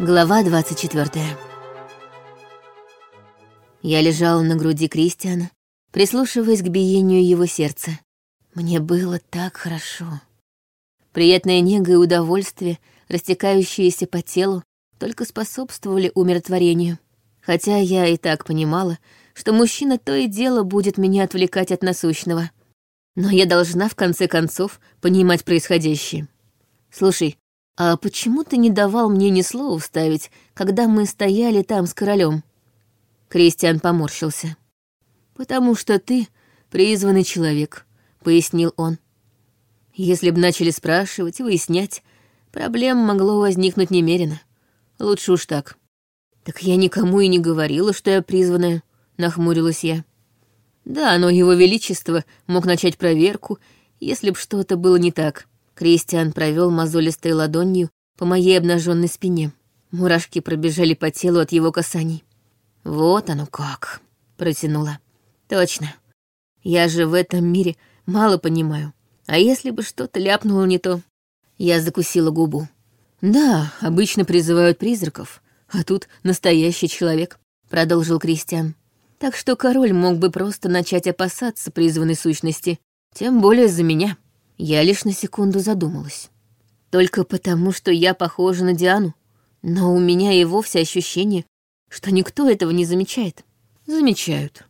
Глава 24. Я лежала на груди Кристиана, прислушиваясь к биению его сердца. Мне было так хорошо. Приятная нега и удовольствие, растекающиеся по телу, только способствовали умиротворению. Хотя я и так понимала, что мужчина то и дело будет меня отвлекать от насущного. Но я должна, в конце концов, понимать происходящее. Слушай, «А почему ты не давал мне ни слова вставить, когда мы стояли там с королем?» Кристиан поморщился. «Потому что ты призванный человек», — пояснил он. «Если бы начали спрашивать, выяснять, проблем могло возникнуть немерено. Лучше уж так». «Так я никому и не говорила, что я призванная», — нахмурилась я. «Да, но его величество мог начать проверку, если б что-то было не так. Кристиан провел мозолистой ладонью по моей обнаженной спине. Мурашки пробежали по телу от его касаний. «Вот оно как!» — протянула. «Точно. Я же в этом мире мало понимаю. А если бы что-то ляпнуло не то?» Я закусила губу. «Да, обычно призывают призраков, а тут настоящий человек», — продолжил Кристиан. «Так что король мог бы просто начать опасаться призванной сущности, тем более за меня». Я лишь на секунду задумалась. Только потому, что я похожа на Диану. Но у меня и вовсе ощущение, что никто этого не замечает. Замечают.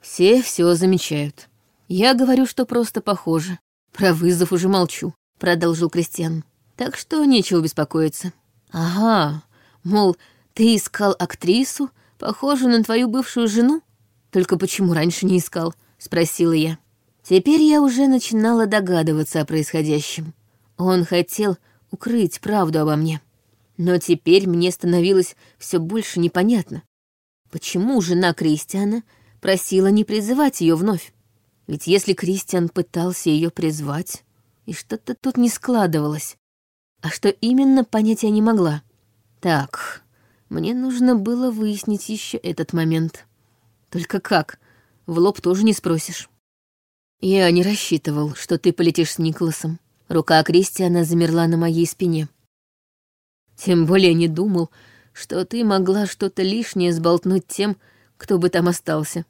Все все замечают. Я говорю, что просто похоже. Про вызов уже молчу, продолжил Кристиан. Так что нечего беспокоиться. Ага, мол, ты искал актрису, похожую на твою бывшую жену? Только почему раньше не искал? Спросила я. Теперь я уже начинала догадываться о происходящем. Он хотел укрыть правду обо мне. Но теперь мне становилось все больше непонятно, почему жена Кристиана просила не призывать ее вновь. Ведь если Кристиан пытался ее призвать, и что-то тут не складывалось, а что именно, понять я не могла. Так, мне нужно было выяснить еще этот момент. Только как? В лоб тоже не спросишь. «Я не рассчитывал, что ты полетишь с Николасом». Рука Кристиана замерла на моей спине. «Тем более не думал, что ты могла что-то лишнее сболтнуть тем, кто бы там остался.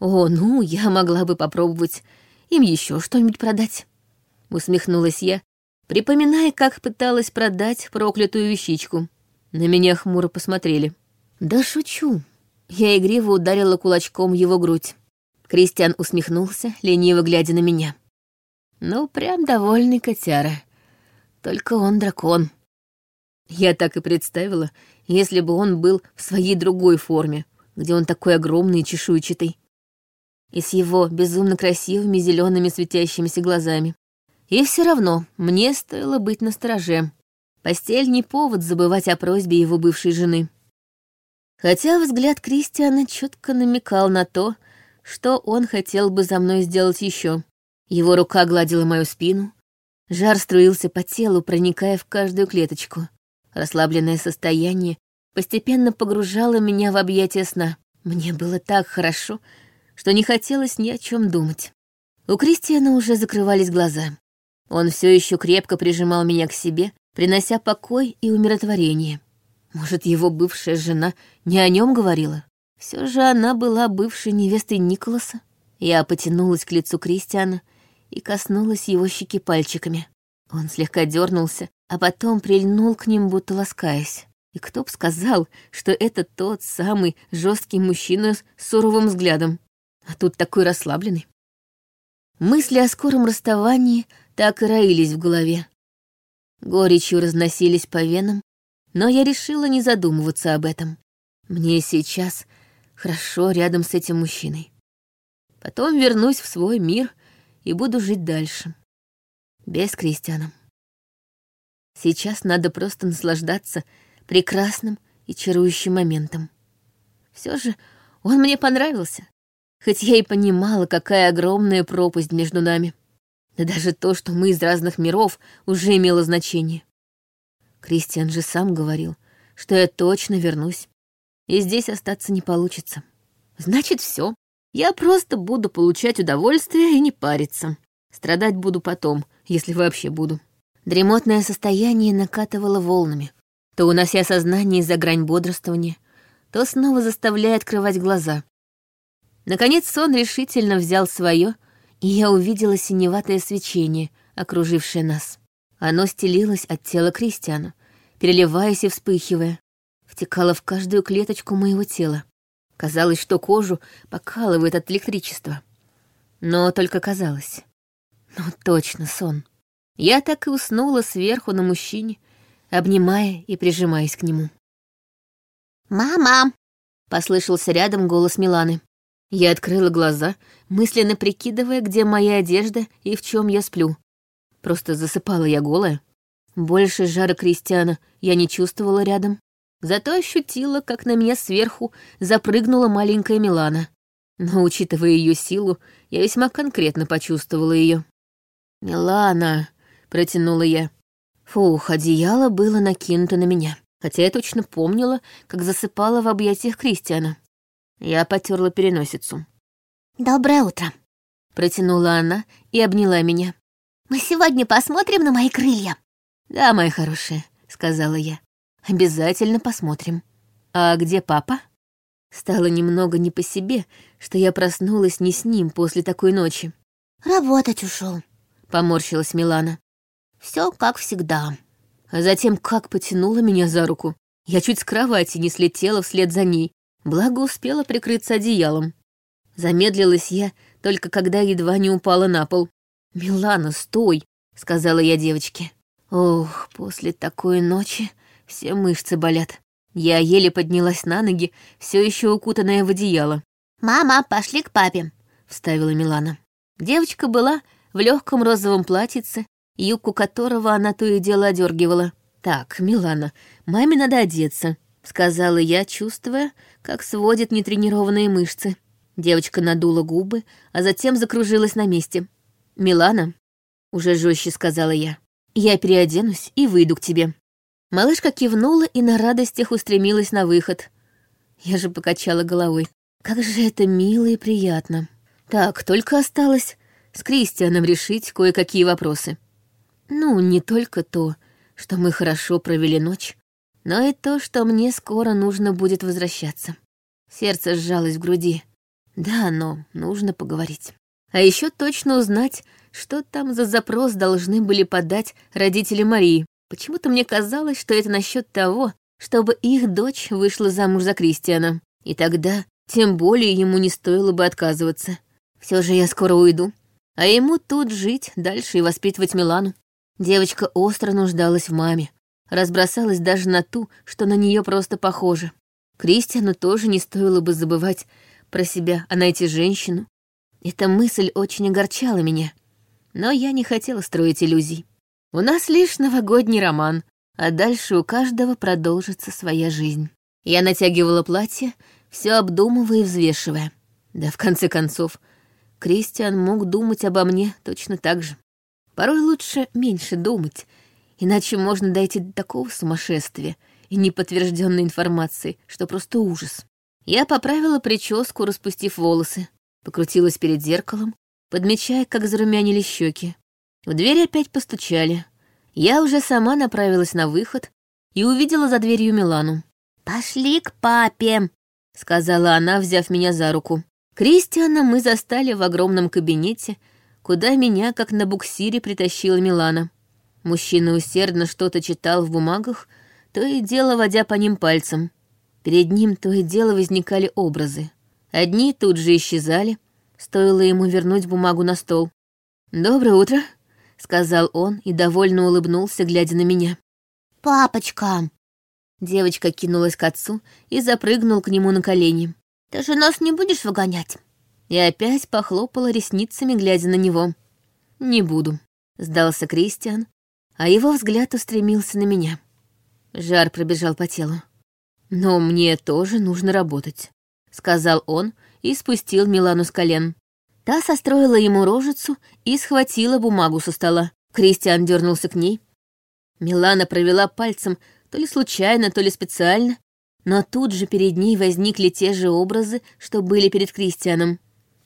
О, ну, я могла бы попробовать им еще что-нибудь продать». Усмехнулась я, припоминая, как пыталась продать проклятую вещичку. На меня хмуро посмотрели. «Да шучу». Я игриво ударила кулачком его грудь. Кристиан усмехнулся, лениво глядя на меня. Ну, прям довольный котяра. Только он дракон. Я так и представила, если бы он был в своей другой форме, где он такой огромный и чешуйчатый. И с его безумно красивыми зелеными светящимися глазами. И все равно мне стоило быть настороже. Постель не повод забывать о просьбе его бывшей жены. Хотя взгляд Кристиана четко намекал на то, что он хотел бы за мной сделать еще. Его рука гладила мою спину, жар струился по телу, проникая в каждую клеточку. Расслабленное состояние постепенно погружало меня в объятия сна. Мне было так хорошо, что не хотелось ни о чем думать. У Кристиана уже закрывались глаза. Он все еще крепко прижимал меня к себе, принося покой и умиротворение. Может, его бывшая жена не о нем говорила? Все же она была бывшей невестой Николаса. Я потянулась к лицу Кристиана и коснулась его щеки пальчиками. Он слегка дернулся, а потом прильнул к ним, будто ласкаясь. И кто б сказал, что это тот самый жесткий мужчина с суровым взглядом, а тут такой расслабленный. Мысли о скором расставании так и роились в голове. Горечью разносились по венам, но я решила не задумываться об этом. Мне сейчас хорошо рядом с этим мужчиной. Потом вернусь в свой мир и буду жить дальше. Без Кристиана. Сейчас надо просто наслаждаться прекрасным и чарующим моментом. Все же он мне понравился, хоть я и понимала, какая огромная пропасть между нами. Да даже то, что мы из разных миров, уже имело значение. Кристиан же сам говорил, что я точно вернусь и здесь остаться не получится. Значит, все. Я просто буду получать удовольствие и не париться. Страдать буду потом, если вообще буду. Дремотное состояние накатывало волнами. то унося сознание за грань бодрствования, то снова заставляя открывать глаза. Наконец сон решительно взял свое, и я увидела синеватое свечение, окружившее нас. Оно стелилось от тела Кристиана, переливаясь и вспыхивая, втекало в каждую клеточку моего тела. Казалось, что кожу покалывает от электричества. Но только казалось. Ну, точно сон. Я так и уснула сверху на мужчине, обнимая и прижимаясь к нему. «Мама!» — послышался рядом голос Миланы. Я открыла глаза, мысленно прикидывая, где моя одежда и в чем я сплю. Просто засыпала я голая. Больше жара Кристиана я не чувствовала рядом. Зато ощутила, как на меня сверху запрыгнула маленькая Милана. Но, учитывая ее силу, я весьма конкретно почувствовала ее. «Милана», — протянула я. Фух, одеяло было накинуто на меня, хотя я точно помнила, как засыпала в объятиях Кристиана. Я потерла переносицу. «Доброе утро», — протянула она и обняла меня. «Мы сегодня посмотрим на мои крылья». «Да, моя хорошая», — сказала я. «Обязательно посмотрим. А где папа?» Стало немного не по себе, что я проснулась не с ним после такой ночи. «Работать ушел, поморщилась Милана. Все как всегда». А затем как потянула меня за руку. Я чуть с кровати не слетела вслед за ней, благо успела прикрыться одеялом. Замедлилась я, только когда едва не упала на пол. «Милана, стой!» — сказала я девочке. Ох, после такой ночи все мышцы болят. Я еле поднялась на ноги, все еще укутанная в одеяло. «Мама, пошли к папе», — вставила Милана. Девочка была в легком розовом платьице, юбку которого она то и дело одергивала. «Так, Милана, маме надо одеться», — сказала я, чувствуя, как сводит нетренированные мышцы. Девочка надула губы, а затем закружилась на месте. «Милана», — уже жестче сказала я, — «я переоденусь и выйду к тебе». Малышка кивнула и на радостях устремилась на выход. Я же покачала головой. Как же это мило и приятно. Так, только осталось с Кристианом решить кое-какие вопросы. Ну, не только то, что мы хорошо провели ночь, но и то, что мне скоро нужно будет возвращаться. Сердце сжалось в груди. Да, но нужно поговорить. А еще точно узнать, что там за запрос должны были подать родители Марии. Почему-то мне казалось, что это насчет того, чтобы их дочь вышла замуж за Кристиана. И тогда тем более ему не стоило бы отказываться. Все же я скоро уйду. А ему тут жить дальше и воспитывать Милану. Девочка остро нуждалась в маме. Разбросалась даже на ту, что на нее просто похожа. Кристиану тоже не стоило бы забывать про себя, а найти женщину. Эта мысль очень огорчала меня. Но я не хотела строить иллюзий. У нас лишь новогодний роман, а дальше у каждого продолжится своя жизнь. Я натягивала платье, все обдумывая и взвешивая. Да в конце концов, Кристиан мог думать обо мне точно так же. Порой лучше меньше думать, иначе можно дойти до такого сумасшествия и неподтвержденной информации, что просто ужас. Я поправила прическу, распустив волосы, покрутилась перед зеркалом, подмечая, как зарумянили щеки. В дверь опять постучали. Я уже сама направилась на выход и увидела за дверью Милану. «Пошли к папе», — сказала она, взяв меня за руку. Кристиана мы застали в огромном кабинете, куда меня, как на буксире, притащила Милана. Мужчина усердно что-то читал в бумагах, то и дело водя по ним пальцем. Перед ним то и дело возникали образы. Одни тут же исчезали, стоило ему вернуть бумагу на стол. «Доброе утро», сказал он и довольно улыбнулся, глядя на меня. «Папочка!» Девочка кинулась к отцу и запрыгнул к нему на колени. «Ты же нас не будешь выгонять?» И опять похлопала ресницами, глядя на него. «Не буду», — сдался Кристиан, а его взгляд устремился на меня. Жар пробежал по телу. «Но мне тоже нужно работать», — сказал он и спустил Милану с колен. Та состроила ему рожицу и схватила бумагу со стола. Кристиан дернулся к ней. Милана провела пальцем то ли случайно, то ли специально, но тут же перед ней возникли те же образы, что были перед Кристианом.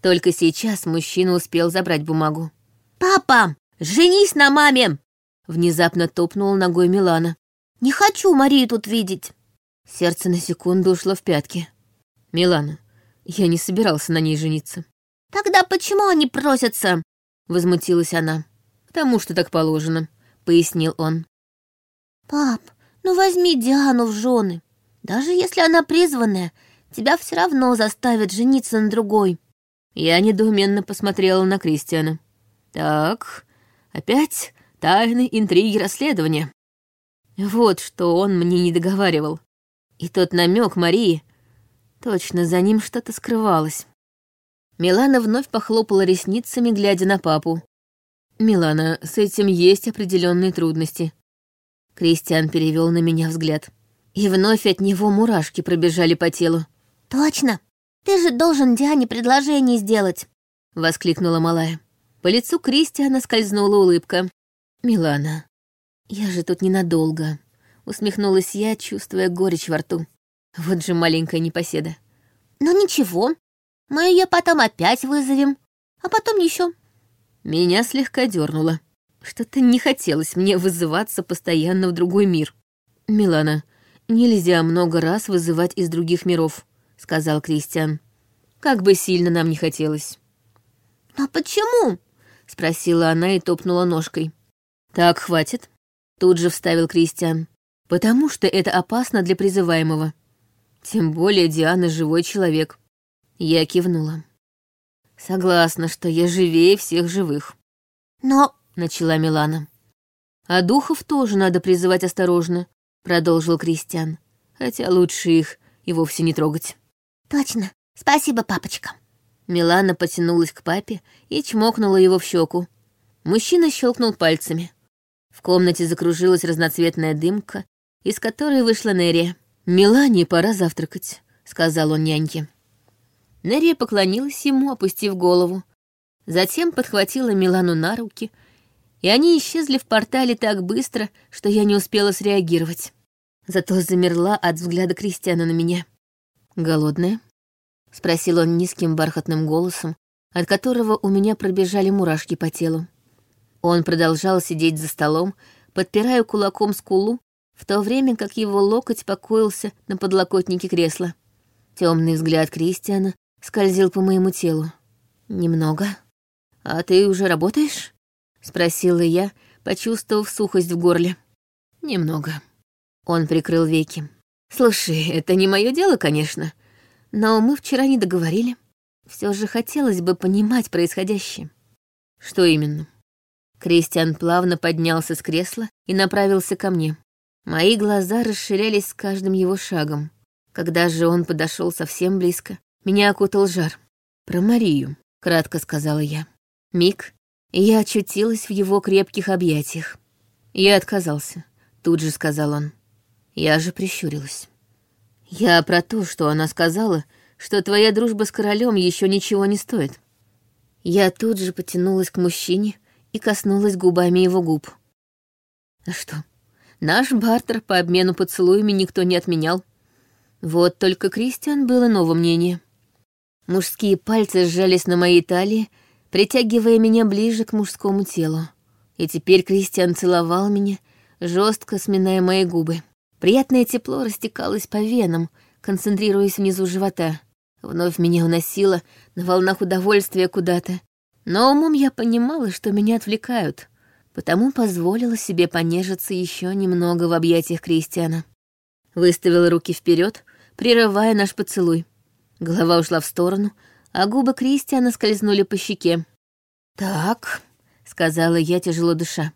Только сейчас мужчина успел забрать бумагу. «Папа, женись на маме!» Внезапно топнула ногой Милана. Не хочу Марию тут видеть. Сердце на секунду ушло в пятки. Милана, я не собирался на ней жениться. Тогда почему они просятся? Возмутилась она. Потому что так положено, пояснил он. Пап, ну возьми Диану в жены. Даже если она призванная, тебя все равно заставят жениться на другой. Я недоуменно посмотрела на Кристиана. Так, опять тайны, интриги, расследования. Вот что он мне не договаривал. И тот намек Марии, точно за ним что-то скрывалось. Милана вновь похлопала ресницами, глядя на папу. «Милана, с этим есть определенные трудности». Кристиан перевел на меня взгляд. И вновь от него мурашки пробежали по телу. «Точно! Ты же должен Диане предложение сделать!» — воскликнула малая. По лицу Кристиана скользнула улыбка. «Милана, я же тут ненадолго», — усмехнулась я, чувствуя горечь во рту. Вот же маленькая непоседа. «Ну ничего, мы ее потом опять вызовем, а потом еще. Меня слегка дернуло. Что-то не хотелось мне вызываться постоянно в другой мир. «Милана, нельзя много раз вызывать из других миров», — сказал Кристиан. «Как бы сильно нам не хотелось». «Но почему?» — спросила она и топнула ножкой. «Так, хватит», — тут же вставил Кристиан. «Потому что это опасно для призываемого. Тем более Диана живой человек». Я кивнула. «Согласна, что я живее всех живых». «Но...» — начала Милана. «А духов тоже надо призывать осторожно», — продолжил Кристиан. «Хотя лучше их и вовсе не трогать». «Точно. Спасибо, папочка». Милана потянулась к папе и чмокнула его в щеку. Мужчина щелкнул пальцами. В комнате закружилась разноцветная дымка, из которой вышла Нерия. «Милане пора завтракать», — сказал он няньке. Нерия поклонилась ему, опустив голову. Затем подхватила Милану на руки, и они исчезли в портале так быстро, что я не успела среагировать. Зато замерла от взгляда Кристиана на меня. «Голодная?» — спросил он низким бархатным голосом, от которого у меня пробежали мурашки по телу. Он продолжал сидеть за столом, подпирая кулаком скулу, в то время как его локоть покоился на подлокотнике кресла. Темный взгляд Кристиана скользил по моему телу. «Немного. А ты уже работаешь?» — спросила я, почувствовав сухость в горле. «Немного». Он прикрыл веки. «Слушай, это не мое дело, конечно, но мы вчера не договорили. Все же хотелось бы понимать происходящее. Что именно? Кристиан плавно поднялся с кресла и направился ко мне. Мои глаза расширялись с каждым его шагом. Когда же он подошел совсем близко, меня окутал жар. Про Марию, кратко сказала я. Миг, и я очутилась в его крепких объятиях. Я отказался, тут же сказал он. Я же прищурилась. Я про то, что она сказала, что твоя дружба с королем еще ничего не стоит. Я тут же потянулась к мужчине и коснулась губами его губ. А что? Наш бартер по обмену поцелуями никто не отменял. Вот только Кристиан было нового мнения. Мужские пальцы сжались на моей талии, притягивая меня ближе к мужскому телу. И теперь Кристиан целовал меня, жестко сминая мои губы. Приятное тепло растекалось по венам, концентрируясь внизу живота. Вновь меня уносило на волнах удовольствия куда-то. Но умом я понимала, что меня отвлекают, потому позволила себе понежиться еще немного в объятиях Кристиана. Выставила руки вперед, прерывая наш поцелуй. Голова ушла в сторону, а губы Кристиана скользнули по щеке. «Так», — сказала я, тяжело дыша.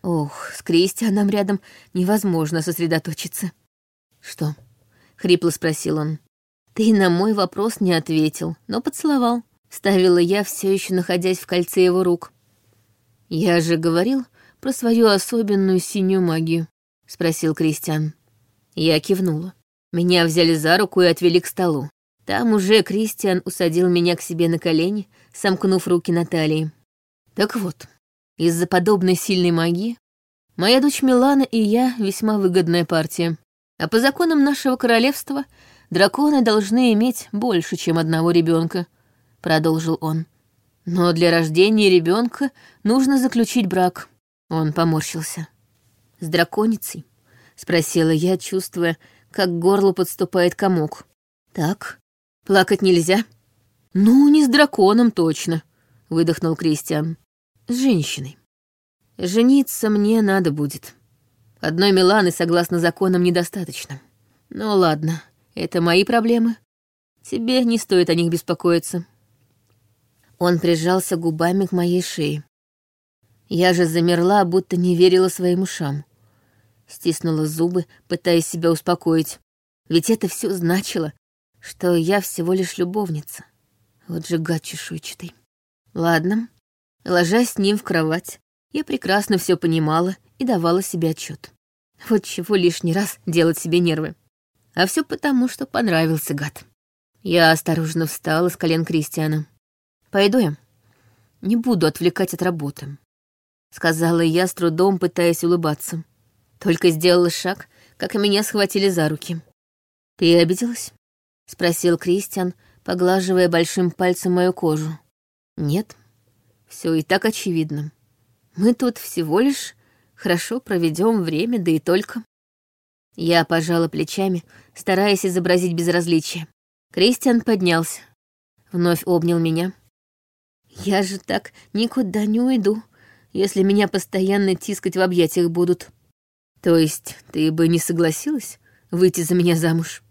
Ох, с Кристианом рядом невозможно сосредоточиться. «Что?» — хрипло спросил он. «Ты на мой вопрос не ответил, но поцеловал», — ставила я, все еще находясь в кольце его рук. «Я же говорил про свою особенную синюю магию», — спросил Кристиан. Я кивнула. Меня взяли за руку и отвели к столу. Там уже Кристиан усадил меня к себе на колени, сомкнув руки на талии. Так вот, из-за подобной сильной магии моя дочь Милана и я весьма выгодная партия. А по законам нашего королевства драконы должны иметь больше, чем одного ребенка, продолжил он. Но для рождения ребенка нужно заключить брак. Он поморщился. С драконицей, — спросила я, чувствуя, как к горлу подступает комок. «Так, плакать нельзя?» «Ну, не с драконом точно», — выдохнул Кристиан. «С женщиной. Жениться мне надо будет. Одной Миланы, согласно законам, недостаточно. Ну ладно, это мои проблемы. Тебе не стоит о них беспокоиться». Он прижался губами к моей шее. Я же замерла, будто не верила своим ушам. Стиснула зубы, пытаясь себя успокоить. Ведь это все значило, что я всего лишь любовница. Вот же гад чешуйчатый. Ладно, ложась с ним в кровать, я прекрасно все понимала и давала себе отчет. Вот чего лишний раз делать себе нервы. А все потому, что понравился гад. Я осторожно встала с колен Кристиана. «Пойду я. Не буду отвлекать от работы», — сказала я, с трудом пытаясь улыбаться. Только сделала шаг, как меня схватили за руки. «Ты обиделась?» — спросил Кристиан, поглаживая большим пальцем мою кожу. «Нет, все и так очевидно. Мы тут всего лишь хорошо проведем время, да и только». Я пожала плечами, стараясь изобразить безразличие. Кристиан поднялся, вновь обнял меня. «Я же так никуда не уйду, если меня постоянно тискать в объятиях будут. То есть ты бы не согласилась выйти за меня замуж?»